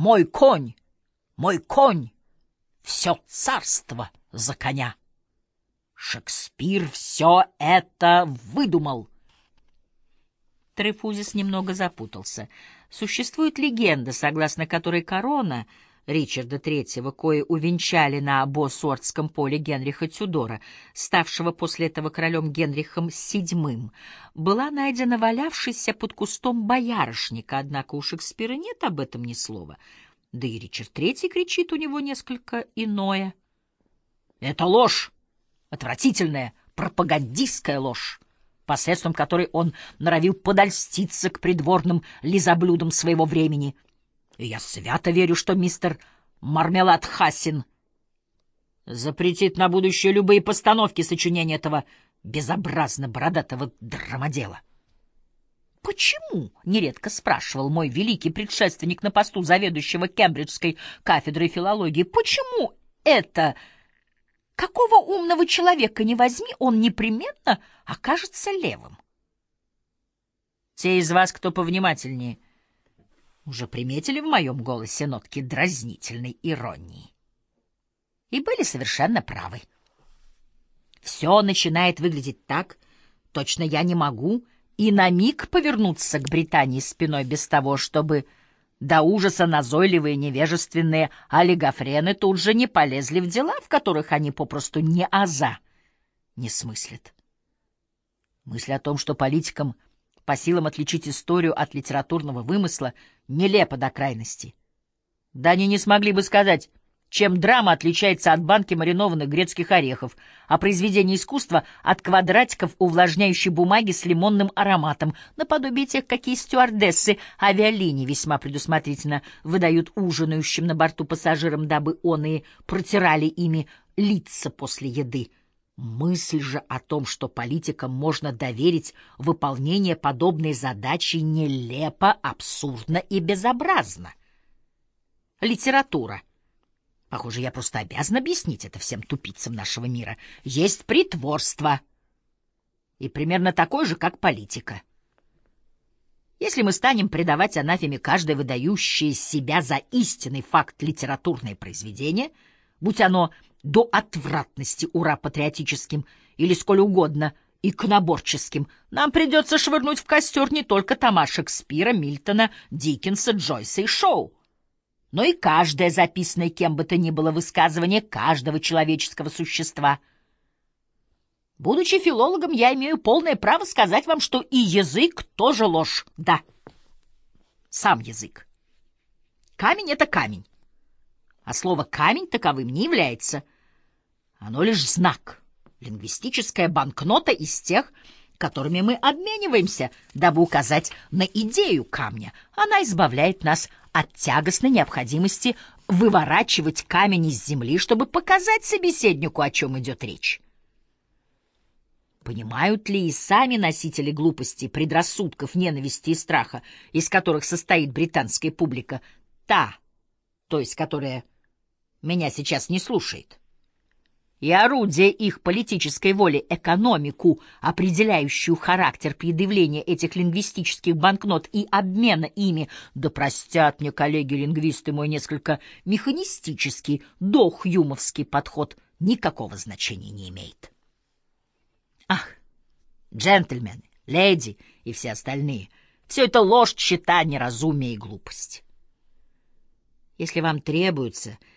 Мой конь, мой конь, все царство за коня. Шекспир все это выдумал. Трефузис немного запутался. Существует легенда, согласно которой корона Ричарда III, кое увенчали на Боссуортском поле Генриха Тюдора, ставшего после этого королем Генрихом VII, была найдена валявшейся под кустом боярышника, однако у Шекспира нет об этом ни слова. Да и Ричард III кричит у него несколько иное. «Это ложь! Отвратительная пропагандистская ложь!» посредством которой он норовил подольститься к придворным лизоблюдам своего времени. И я свято верю, что мистер Мармелад Хасин запретит на будущее любые постановки сочинения этого безобразно бородатого драмодела. «Почему?» — нередко спрашивал мой великий предшественник на посту заведующего Кембриджской кафедрой филологии. «Почему это...» Какого умного человека не возьми, он непременно окажется левым. Те из вас, кто повнимательнее, уже приметили в моем голосе нотки дразнительной иронии. И были совершенно правы. Все начинает выглядеть так, точно я не могу и на миг повернуться к Британии спиной без того, чтобы до ужаса назойливые невежественные олигофрены тут же не полезли в дела, в которых они попросту не аза не смыслят. Мысль о том, что политикам по силам отличить историю от литературного вымысла, нелепа до крайности. Да они не смогли бы сказать, чем драма отличается от банки маринованных грецких орехов, а произведение искусства — от квадратиков увлажняющей бумаги с лимонным ароматом, наподобие тех, какие стюардессы авиалинии весьма предусмотрительно выдают ужинающим на борту пассажирам, дабы оные протирали ими лица после еды. Мысль же о том, что политикам можно доверить выполнение подобной задачи, нелепо, абсурдна и безобразна. Литература — Похоже, я просто обязан объяснить это всем тупицам нашего мира. Есть притворство. И примерно такое же, как политика. Если мы станем придавать анафеме каждое выдающее себя за истинный факт литературное произведение, будь оно до отвратности ура-патриотическим или сколь угодно иконоборческим, нам придется швырнуть в костер не только тома Шекспира, Мильтона, Диккенса, Джойса и Шоу, но и каждое записанное кем бы то ни было высказывание каждого человеческого существа. Будучи филологом, я имею полное право сказать вам, что и язык тоже ложь, да, сам язык. Камень — это камень, а слово «камень» таковым не является. Оно лишь знак, лингвистическая банкнота из тех, которыми мы обмениваемся, дабы указать на идею камня. Она избавляет нас от тягостной необходимости выворачивать камень из земли, чтобы показать собеседнику, о чем идет речь. Понимают ли и сами носители глупости, предрассудков, ненависти и страха, из которых состоит британская публика, та, то есть которая меня сейчас не слушает? и орудие их политической воли, экономику, определяющую характер предъявления этих лингвистических банкнот и обмена ими, да простят мне коллеги-лингвисты мой несколько механистический, дохюмовский подход, никакого значения не имеет. Ах, джентльмены, леди и все остальные, все это ложь, чита, неразумие и глупость. Если вам требуется